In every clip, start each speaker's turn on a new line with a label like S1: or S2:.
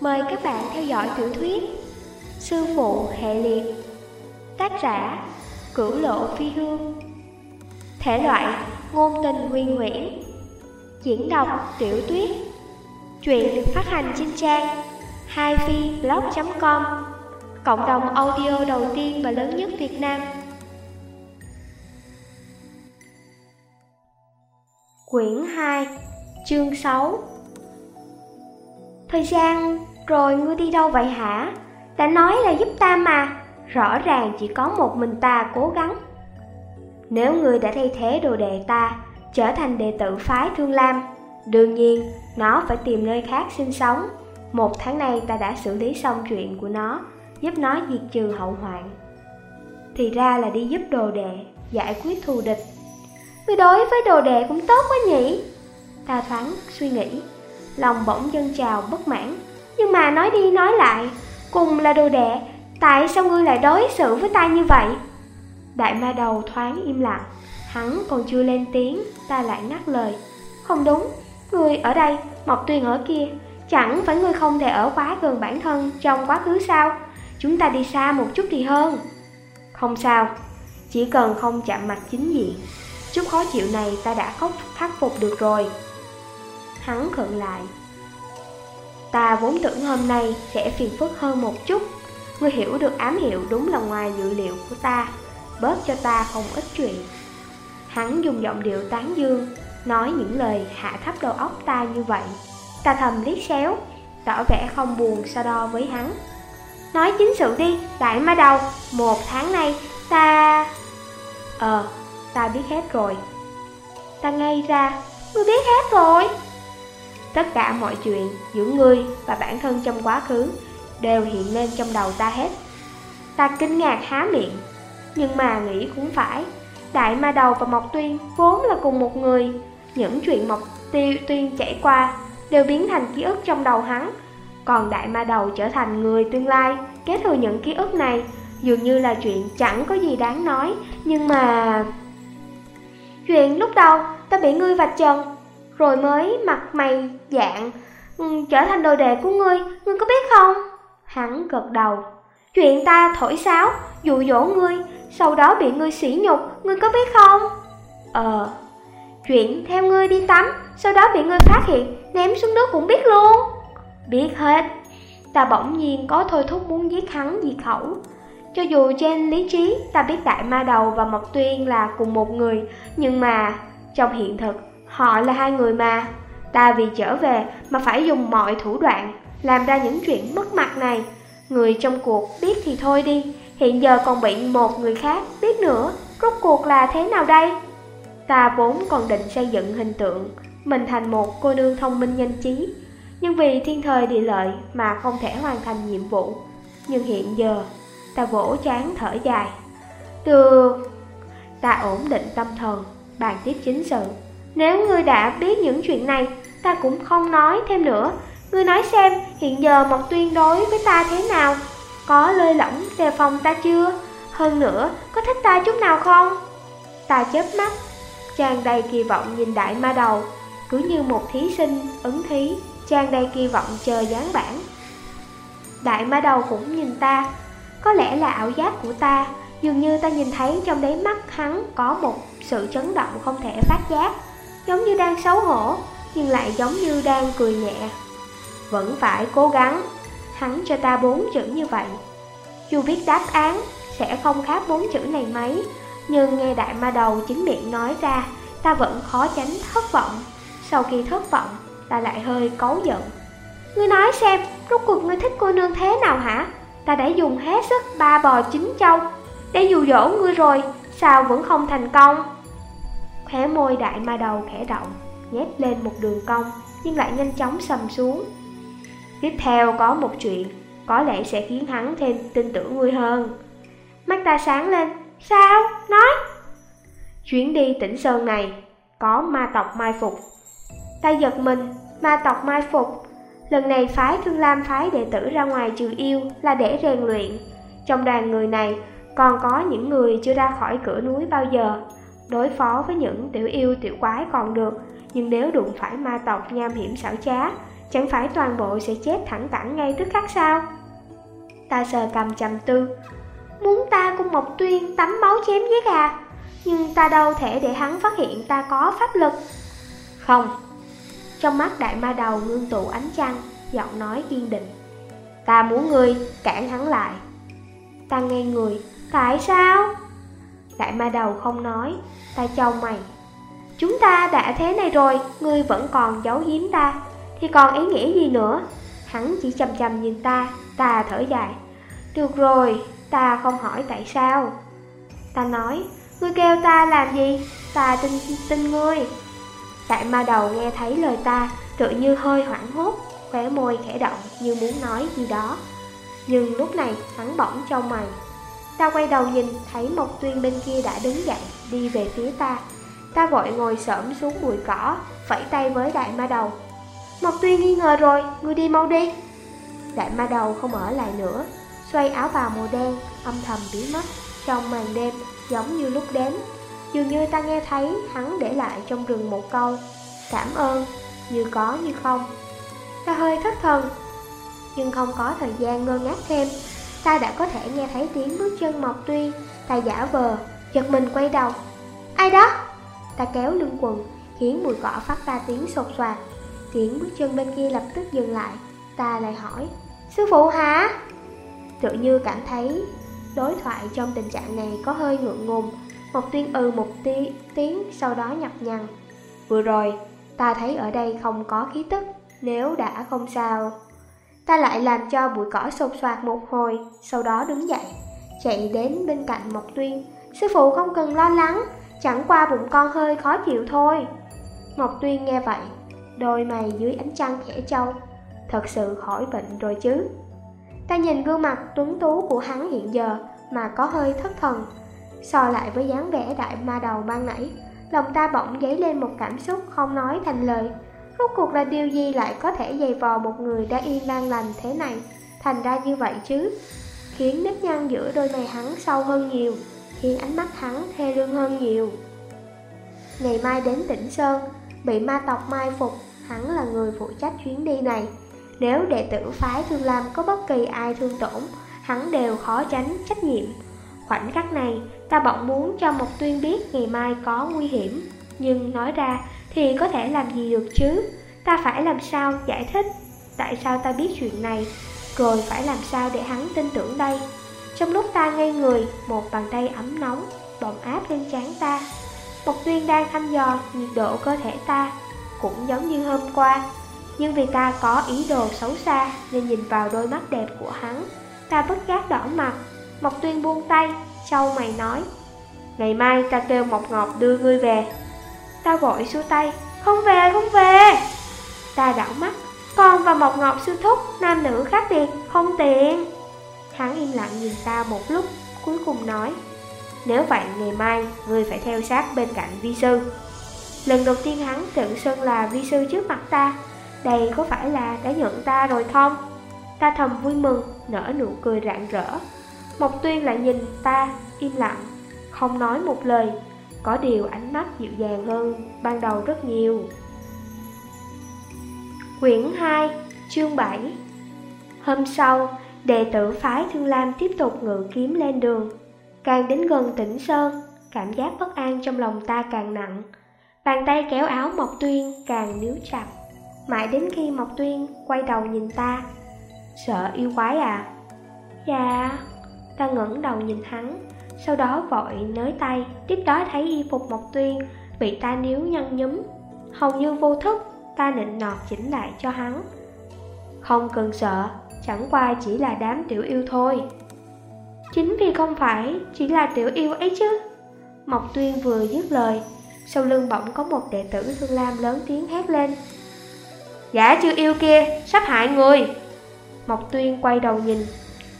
S1: Mời các bạn theo dõi tiểu thuyết Sư phụ hệ liệt, Tác giả Cửu lộ phi hương. Thể loại Ngôn tình huyền nguyễn. Diễn đọc Tiểu tuyết. Chuyện được phát hành trên trang 2vblog.com Cộng đồng audio đầu tiên và lớn nhất Việt Nam. Quyển 2 Chương 6 Thời gian rồi ngươi đi đâu vậy hả? Đã nói là giúp ta mà. Rõ ràng chỉ có một mình ta cố gắng. Nếu ngươi đã thay thế đồ đệ ta, Trở thành đệ tử phái Thương Lam, Đương nhiên nó phải tìm nơi khác sinh sống. Một tháng nay ta đã xử lý xong chuyện của nó, Giúp nó diệt trừ hậu hoạn. Thì ra là đi giúp đồ đệ, Giải quyết thù địch. Ngươi đối với đồ đệ cũng tốt quá nhỉ? Ta thoáng suy nghĩ. Lòng bỗng dâng trào bất mãn. Nhưng mà nói đi nói lại, Cùng là đồ đệ, Tại sao ngươi lại đối xử với ta như vậy? Đại ma đầu thoáng im lặng. Hắn còn chưa lên tiếng, Ta lại ngắt lời. Không đúng, Ngươi ở đây, Mộc tuyền ở kia, Chẳng phải ngươi không thể ở quá gần bản thân Trong quá khứ sao? Chúng ta đi xa một chút thì hơn. Không sao, Chỉ cần không chạm mặt chính diện. Chút khó chịu này ta đã khóc khắc phục được rồi. Hắn khựng lại. Ta vốn tưởng hôm nay sẽ phiền phức hơn một chút. Ngươi hiểu được ám hiệu đúng là ngoài dự liệu của ta Bớt cho ta không ít chuyện. Hắn dùng giọng điệu tán dương Nói những lời hạ thấp đầu óc ta như vậy. Ta thầm liếc xéo Tỏ vẻ không buồn so đo với hắn. Nói chính sự đi, đại ma đầu Một tháng nay ta... Ờ, ta biết hết rồi. Ta ngay ra Ngươi biết hết rồi. Tất cả mọi chuyện giữa ngươi và bản thân trong quá khứ Đều hiện lên trong đầu ta hết. Ta kinh ngạc há miệng, Nhưng mà nghĩ cũng phải. Đại ma đầu và Mộc Tuyên vốn là cùng một người. Những chuyện Mộc Tiêu Tuyên trải qua Đều biến thành ký ức trong đầu hắn. Còn đại ma đầu trở thành người tương lai, kế thừa những ký ức này Dường như là chuyện chẳng có gì đáng nói. Nhưng mà... Chuyện lúc đầu ta bị ngươi vạch trần rồi mới mặt mày dạng ừ, Trở thành đồ đệ của ngươi Ngươi có biết không? Hắn gật đầu. Chuyện ta thổi sáo, Dụ dỗ ngươi, Sau đó bị ngươi sỉ nhục, Ngươi có biết không? Ờ. Chuyện theo ngươi đi tắm, Sau đó bị ngươi phát hiện, Ném xuống nước cũng biết luôn. Biết hết. Ta bỗng nhiên có thôi thúc muốn giết hắn diệt khẩu. Cho dù trên lý trí, ta biết đại ma đầu và Mộc Tuyên là cùng một người, Nhưng mà trong hiện thực họ là hai người mà. Ta vì trở về mà phải dùng mọi thủ đoạn Làm ra những chuyện mất mặt này. Người trong cuộc biết thì thôi đi, Hiện giờ còn bị một người khác biết nữa. Rốt cuộc là thế nào đây? Ta vốn còn định xây dựng hình tượng, Mình thành một cô nương thông minh nhanh trí Nhưng vì thiên thời địa lợi mà không thể hoàn thành nhiệm vụ. Nhưng hiện giờ, ta vỗ chán thở dài. Được. Ta ổn định tâm thần, Bàn tiếp chính sự. Nếu ngươi đã biết những chuyện này, Ta cũng không nói thêm nữa. Ngươi nói xem, hiện giờ Mộc Tuyên đối với ta thế nào? Có lơi lỏng đề phòng ta chưa? Hơn nữa, có thích ta chút nào không? Ta chớp mắt Trang đầy kỳ vọng nhìn đại ma đầu. Cứ như một thí sinh ứng thí Trang đầy kỳ vọng chờ dán bản. Đại ma đầu cũng nhìn ta. Có lẽ là ảo giác của ta. Dường như ta nhìn thấy trong đáy mắt hắn Có một sự chấn động không thể phát giác. Giống như đang xấu hổ, Nhưng lại giống như đang cười nhẹ. Vẫn phải cố gắng Hắn cho ta bốn chữ như vậy. Dù biết đáp án Sẽ không khác bốn chữ này mấy, Nhưng nghe đại ma đầu chính miệng nói ra, Ta vẫn khó tránh thất vọng. Sau khi thất vọng, Ta lại hơi cấu giận. Ngươi nói xem, Rốt cuộc ngươi thích cô nương thế nào hả? Ta đã dùng hết sức ba bò chín châu. Để dụ dỗ ngươi rồi, Sao vẫn không thành công? Khóe môi đại ma đầu khẽ động, Nhét lên một đường cong, Nhưng lại nhanh chóng sầm xuống. Tiếp theo có một chuyện, Có lẽ sẽ khiến hắn thêm tin tưởng ngươi hơn. Mắt ta sáng lên, Sao? Nói! Chuyến đi tỉnh Sơn này, Có ma tộc mai phục. Ta giật mình, Ma tộc mai phục. Lần này phái Thương Lam phái đệ tử ra ngoài trừ yêu Là để rèn luyện. Trong đoàn người này Còn có những người chưa ra khỏi cửa núi bao giờ. Đối phó với những tiểu yêu tiểu quái còn được Nhưng nếu đụng phải ma tộc nham hiểm xảo trá chẳng phải toàn bộ sẽ chết thẳng cẳng ngay tức khắc sao? Ta sờ cầm trầm tư, muốn ta cùng Mộc Tuyên tắm máu chém giết gà Nhưng ta đâu thể để hắn phát hiện ta có pháp lực. Không. Trong mắt đại ma đầu ngưng tụ ánh trăng, giọng nói kiên định. Ta muốn ngươi cản hắn lại. Ta nghe người, tại sao? Đại ma đầu không nói, ta trao mày. Chúng ta đã thế này rồi, ngươi vẫn còn giấu giếm ta, thì còn ý nghĩa gì nữa? Hắn chỉ chầm chầm nhìn ta, ta thở dài. Được rồi, ta không hỏi tại sao. Ta nói, ngươi kêu ta làm gì? Ta tin tin ngươi. Đại ma đầu nghe thấy lời ta, tự như hơi hoảng hốt, khóe môi khẽ động như muốn nói gì đó. Nhưng lúc này hắn bỗng trong mày. Ta quay đầu nhìn, thấy một tuyên bên kia đã đứng dậy, đi về phía ta. Ta vội ngồi sởm xuống bụi cỏ, phẩy tay với đại ma đầu. Mộc tuyên nghi ngờ rồi, ngươi đi mau đi. Đại ma đầu không ở lại nữa, xoay áo bào màu đen, âm thầm biến mất trong màn đêm giống như lúc đến. Dường như ta nghe thấy hắn để lại trong rừng một câu Cảm ơn, như có như không Ta hơi thất thần Nhưng không có thời gian ngơ ngác thêm Ta đã có thể nghe thấy tiếng bước chân Mộc Tuyên Ta giả vờ, giật mình quay đầu. Ai đó? Ta kéo lưng quần Khiến bụi cỏ phát ra tiếng sột soạt. Tiếng bước chân bên kia lập tức dừng lại. Ta lại hỏi Sư phụ hả? Tự như cảm thấy đối thoại trong tình trạng này có hơi ngượng ngùng. Mộc Tuyên ừ một tí, tiếng sau đó nhập nhằn. Vừa rồi, ta thấy ở đây không có khí tức. Nếu đã không sao Ta lại làm cho bụi cỏ sột soạt một hồi, Sau đó đứng dậy, Chạy đến bên cạnh Mộc Tuyên. Sư phụ không cần lo lắng, Chẳng qua bụng con hơi khó chịu thôi. Mộc Tuyên nghe vậy, Đôi mày dưới ánh trăng khẽ trâu Thật sự khỏi bệnh rồi chứ. Ta nhìn gương mặt tuấn tú của hắn hiện giờ Mà có hơi thất thần, So lại với dáng vẻ đại ma đầu ban nãy, Lòng ta bỗng dấy lên một cảm xúc không nói thành lời. Rốt cuộc là điều gì lại có thể dày vò một người đã yên đang lành thế này? Thành ra như vậy chứ? Khiến nếp nhăn giữa đôi mày hắn sâu hơn nhiều Khiến ánh mắt hắn thê lương hơn nhiều. Ngày mai đến tỉnh Sơn Bị ma tộc mai phục Hắn là người phụ trách chuyến đi này. Nếu đệ tử phái Thương Lam có bất kỳ ai thương tổn Hắn đều khó tránh trách nhiệm. Khoảnh khắc này, ta bỗng muốn cho Mộc Tuyên biết ngày mai có nguy hiểm. Nhưng nói ra thì có thể làm gì được chứ? Ta phải làm sao giải thích? Tại sao ta biết chuyện này? Rồi phải làm sao để hắn tin tưởng đây? Trong lúc ta ngây người, một bàn tay ấm nóng, bỗng áp lên trán ta. Mộc Tuyên đang thăm dò nhiệt độ cơ thể ta, cũng giống như hôm qua. Nhưng vì ta có ý đồ xấu xa nên nhìn vào đôi mắt đẹp của hắn, ta bất giác đỏ mặt Mộc Tuyên buông tay, châu mày nói Ngày mai ta kêu Mộc Ngọc đưa ngươi về Ta vội xua tay. Không về, không về. Ta đảo mắt. Con và Mộc Ngọc sư thúc Nam nữ khác biệt, không tiện. Hắn im lặng nhìn ta một lúc Cuối cùng nói Nếu vậy ngày mai người phải theo sát bên cạnh vi sư. Lần đầu tiên hắn tự xưng là vi sư trước mặt ta. Đây có phải là đã nhận ta rồi không? Ta thầm vui mừng, nở nụ cười rạng rỡ. Mộc Tuyên lại nhìn ta, im lặng, không nói một lời, có điều ánh mắt dịu dàng hơn ban đầu rất nhiều. Quyển 2, chương 7 Hôm sau, đệ tử phái Thương Lam tiếp tục ngự kiếm lên đường. Càng đến gần tỉnh Sơn, cảm giác bất an trong lòng ta càng nặng. Bàn tay kéo áo Mộc Tuyên càng níu chặt. Mãi đến khi Mộc Tuyên quay đầu nhìn ta. Sợ yêu quái à? Dạ... Ta ngẩng đầu nhìn hắn sau đó vội nới tay, Tiếp đó thấy y phục Mộc Tuyên Bị ta níu nhăn nhúm. Hầu như vô thức, Ta nịnh nọt chỉnh lại cho hắn. Không cần sợ, Chẳng qua chỉ là đám tiểu yêu thôi. Chính vì không phải Chỉ là tiểu yêu ấy chứ. Mộc Tuyên vừa dứt lời, Sau lưng bỗng có một đệ tử Thương Lam lớn tiếng hét lên. Giả chưa yêu kia Sắp hại người. Mộc Tuyên quay đầu nhìn,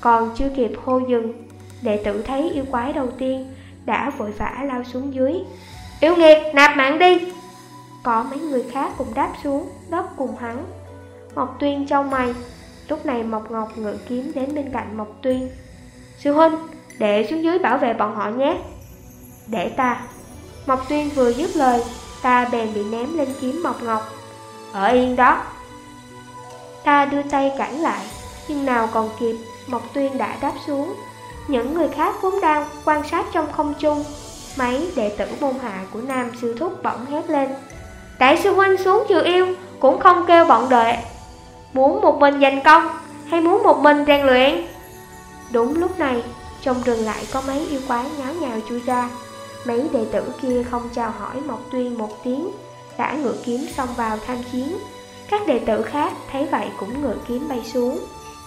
S1: còn chưa kịp hô dừng Đệ tử thấy yêu quái đầu tiên Đã vội vã lao xuống dưới. Yêu nghiệt nạp mạng đi! Có mấy người khác cùng đáp xuống Đớp cùng hắn. Mộc Tuyên trao mày. Lúc này Mộc Ngọc ngự kiếm đến bên cạnh Mộc Tuyên. Sư huynh Đệ xuống dưới bảo vệ bọn họ nhé. Để ta. Mộc Tuyên vừa dứt lời Ta bèn bị ném lên kiếm Mộc Ngọc. Ở yên đó. Ta đưa tay cản lại, nhưng nào còn kịp, Mộc Tuyên đã đáp xuống. Những người khác vốn đang quan sát trong không trung. Mấy đệ tử môn hạ của nam sư thúc bỗng hét lên. Đại sư huynh xuống trừ yêu, cũng không kêu bọn đệ Muốn một mình giành công, hay muốn một mình rèn luyện? Đúng lúc này, trong rừng lại có mấy yêu quái nháo nhào chui ra. Mấy đệ tử kia không chào hỏi Mộc Tuyên một tiếng, đã ngựa kiếm xông vào tham chiến. Các đệ tử khác thấy vậy cũng ngựa kiếm bay xuống.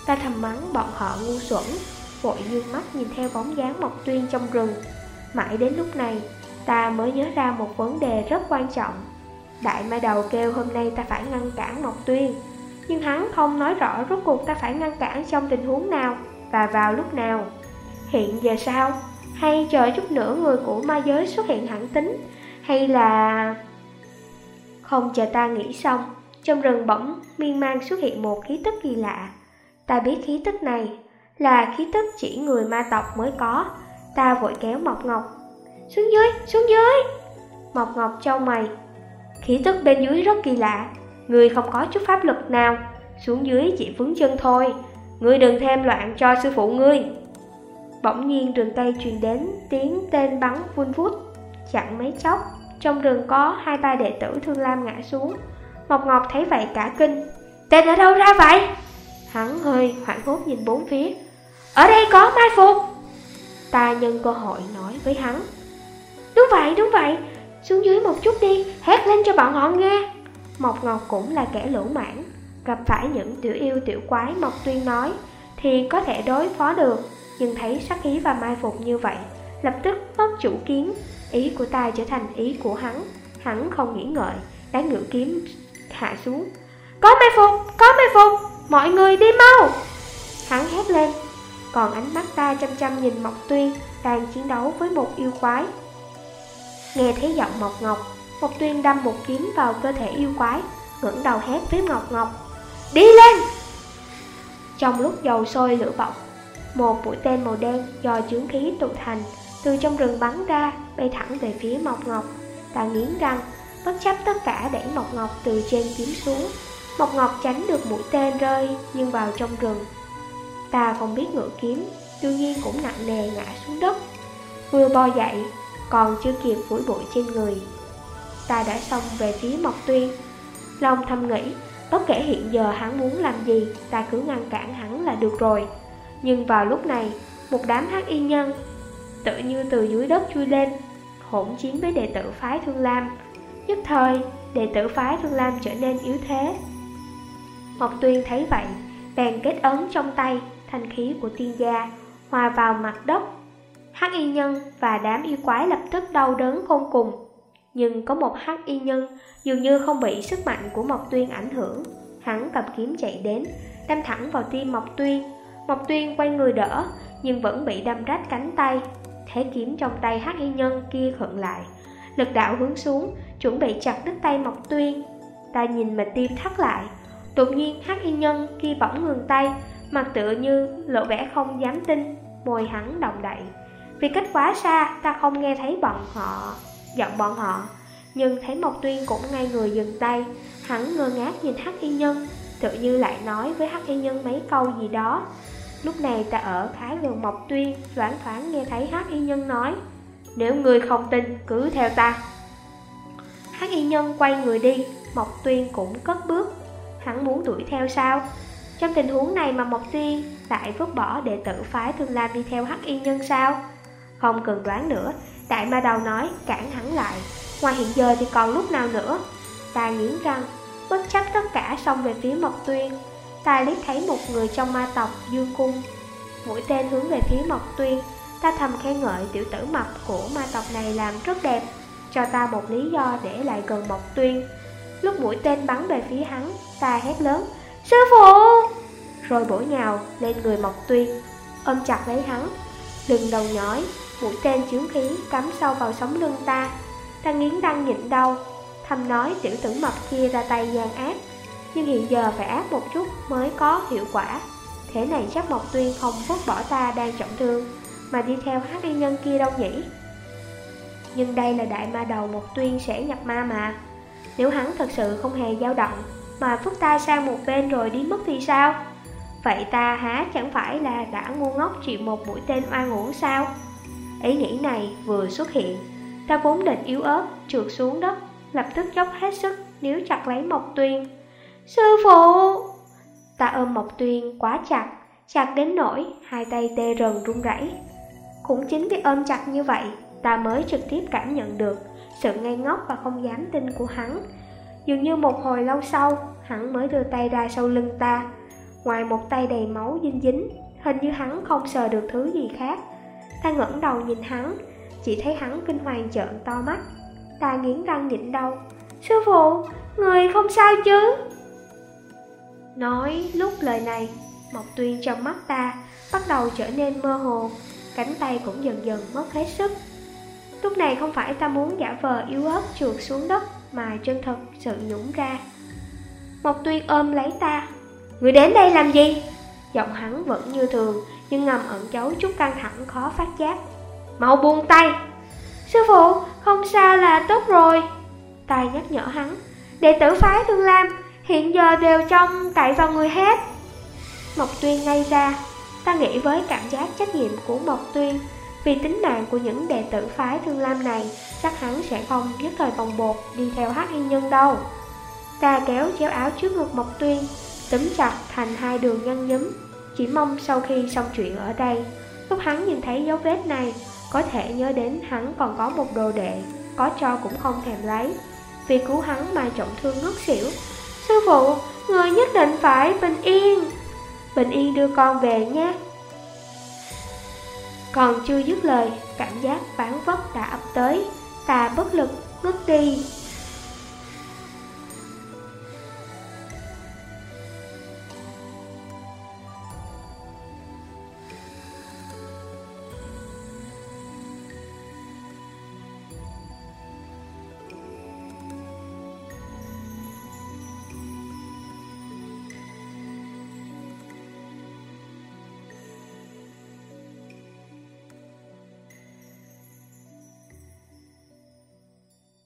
S1: Ta thầm mắng bọn họ ngu xuẩn, vội dương mắt nhìn theo bóng dáng Mộc Tuyên trong rừng. Mãi đến lúc này, ta mới nhớ ra một vấn đề rất quan trọng. Đại mai đầu kêu hôm nay ta phải ngăn cản Mộc Tuyên, nhưng hắn không nói rõ rốt cuộc ta phải ngăn cản trong tình huống nào và vào lúc nào. Hiện giờ sao? Hay chờ chút nữa người của ma giới xuất hiện hẳn tính? Hay là... Không chờ ta nghĩ xong, trong rừng bỗng miên man xuất hiện một khí tức kỳ lạ. Ta biết khí tức này là khí tức chỉ người ma tộc mới có. Ta vội kéo Mộc Ngọc. Xuống dưới, xuống dưới! Mộc Ngọc trao mày. Khí tức bên dưới rất kỳ lạ. Người không có chút pháp lực nào. Xuống dưới chỉ vướng chân thôi. Ngươi đừng thêm loạn cho sư phụ ngươi. Bỗng nhiên rừng cây truyền đến tiếng tên bắn vun vút. Chẳng mấy chốc, trong rừng có hai ba đệ tử Thương Lam ngã xuống. Mộc Ngọc thấy vậy cả kinh. Tên ở đâu ra vậy? Hắn hơi hoảng hốt nhìn bốn phía. Ở đây có mai phục. Ta nhân cơ hội nói với hắn. Đúng vậy, đúng vậy. Xuống dưới một chút đi, hét lên cho bọn họ nghe. Mộc Ngọc cũng là kẻ lỗ mãn. Gặp phải những tiểu yêu tiểu quái Mộc Tuyên nói thì có thể đối phó được nhưng thấy sắc ý và mai phục như vậy, lập tức mất chủ kiến. Ý của ta trở thành ý của hắn, hắn không nghĩ ngợi, đã ngự kiếm hạ xuống. Có mai phục, có mai phục, mọi người đi mau! Hắn hét lên, còn ánh mắt ta chăm chăm nhìn Mộc Tuyên đang chiến đấu với một yêu quái. Nghe thấy giọng Mộc Ngọc, Mộc Tuyên đâm một kiếm vào cơ thể yêu quái, ngẩng đầu hét với Mộc Ngọc. Đi lên! Trong lúc dầu sôi lửa bỏng, một mũi tên màu đen do chướng khí tụ thành từ trong rừng bắn ra, bay thẳng về phía Mộc Ngọc. Ta nghiến răng, bất chấp tất cả đẩy Mộc Ngọc từ trên kiếm xuống. Mộc Ngọc tránh được mũi tên rơi nhưng vào trong rừng. Ta không biết ngựa kiếm, đương nhiên cũng nặng nề ngã xuống đất. Vừa bò dậy, còn chưa kịp phủi bụi trên người. Ta đã xông về phía Mộc Tuyên. Long thầm nghĩ, bất kể hiện giờ hắn muốn làm gì, ta cứ ngăn cản hắn là được rồi. Nhưng vào lúc này, một đám hắc y nhân tự như từ dưới đất chui lên, hỗn chiến với đệ tử phái Thương Lam. Nhất thời, đệ tử phái Thương Lam trở nên yếu thế. Mộc Tuyên thấy vậy, bèn kết ấn trong tay, thanh khí của tiên gia, hòa vào mặt đất. Hắc y nhân và đám yêu quái lập tức đau đớn khôn cùng. Nhưng có một hắc y nhân dường như không bị sức mạnh của Mộc Tuyên ảnh hưởng. Hắn cầm kiếm chạy đến, đâm thẳng vào tim Mộc Tuyên, Mộc Tuyên quay người đỡ, nhưng vẫn bị đâm rách cánh tay. Thế kiếm trong tay hắc y nhân kia khựng lại. Lực đạo hướng xuống, chuẩn bị chặt đứt tay Mộc Tuyên. Ta nhìn mà tim thắt lại. Đột nhiên hắc y nhân kia bỗng ngừng tay, mặt tựa như lộ vẻ không dám tin, môi hắn động đậy. Vì cách quá xa, ta không nghe thấy bọn họ, giọng bọn họ. Nhưng thấy Mộc Tuyên cũng ngay người dừng tay, hắn ngơ ngác nhìn hắc y nhân, tự như lại nói với hắc y nhân mấy câu gì đó. Lúc này ta ở khá gần Mộc Tuyên, loãng thoáng nghe thấy Hắc Y Nhân nói, nếu người không tin, cứ theo ta. Hắc Y Nhân quay người đi, Mộc Tuyên cũng cất bước, hắn muốn đuổi theo sao? Trong tình huống này mà Mộc Tuyên lại vứt bỏ đệ tử phái Thương Lam đi theo Hắc Y Nhân sao? Không cần đoán nữa, Đại Ma Đầu nói cản hắn lại, ngoài hiện giờ thì còn lúc nào nữa? Ta nghiến răng, bất chấp tất cả xông về phía Mộc Tuyên, Ta liếc thấy một người trong ma tộc dương cung. Mũi tên hướng về phía Mộc Tuyên. Ta thầm khen ngợi tiểu tử mập của ma tộc này làm rất đẹp. Cho ta một lý do để lại gần Mộc Tuyên. Lúc mũi tên bắn về phía hắn Ta hét lớn Sư phụ Rồi bổ nhào lên người Mộc Tuyên Ôm chặt lấy hắn Đừng đầu nhói Mũi tên chướng khí cắm sâu vào sống lưng ta Ta nghiến răng nhịn đau Thầm nói tiểu tử mập kia ra tay gian ác nhưng hiện giờ phải ác một chút mới có hiệu quả. Thế này chắc Mộc Tuyên không vứt bỏ ta đang trọng thương, mà đi theo hắc y nhân kia đâu nhỉ? Nhưng đây là đại ma đầu Mộc Tuyên sẽ nhập ma mà. Nếu hắn thật sự không hề dao động, mà vứt ta sang một bên rồi đi mất thì sao? Vậy ta há chẳng phải là đã ngu ngốc chịu một mũi tên oan uổng sao? Ý nghĩ này vừa xuất hiện, ta vốn định yếu ớt trượt xuống đất, lập tức dốc hết sức níu chặt lấy Mộc Tuyên. Sư phụ! Ta ôm Mộc Tuyên quá chặt, chặt đến nỗi hai tay tê rần run rẩy. Cũng chính vì ôm chặt như vậy, ta mới trực tiếp cảm nhận được sự ngây ngốc và không dám tin của hắn. Dường như một hồi lâu sau, hắn mới đưa tay ra sau lưng ta. Ngoài một tay đầy máu dinh dính, hình như hắn không sờ được thứ gì khác. Ta ngẩng đầu nhìn hắn, chỉ thấy hắn kinh hoàng trợn to mắt. Ta nghiến răng nhịn đau. Sư phụ, người không sao chứ? Nói lúc lời này, Mộc Tuyên trong mắt ta bắt đầu trở nên mơ hồ, cánh tay cũng dần dần mất hết sức. Lúc này không phải ta muốn giả vờ yếu ớt trượt xuống đất mà chân thật sự nhũng ra. Mộc Tuyên ôm lấy ta. Người đến đây làm gì? Giọng hắn vẫn như thường, nhưng ngầm ẩn giấu chút căng thẳng khó phát giác. Mau buông tay! Sư phụ, không sao là tốt rồi. Tài nhắc nhở hắn. Đệ tử phái Thương Lam hiện giờ đều trong cậy vào người hết. Mộc Tuyên ngay ra, ta nghĩ với cảm giác trách nhiệm của Mộc Tuyên vì tính mạng của những đệ tử phái Thương Lam này chắc hắn sẽ không nhất thời bồng bột đi theo hắc yên nhân đâu. Ta kéo chéo áo trước ngực Mộc Tuyên, túm chặt thành hai đường nhăn nhúm, chỉ mong sau khi xong chuyện ở đây, lúc hắn nhìn thấy dấu vết này, có thể nhớ đến hắn còn có một đồ đệ, có cho cũng không thèm lấy. Vì cứu hắn mà trọng thương ngất xỉu. Sư phụ, người nhất định phải bình yên. Bình yên đưa con về nhé. Còn chưa dứt lời, cảm giác phản vất đã ập tới, ta bất lực, ngất đi.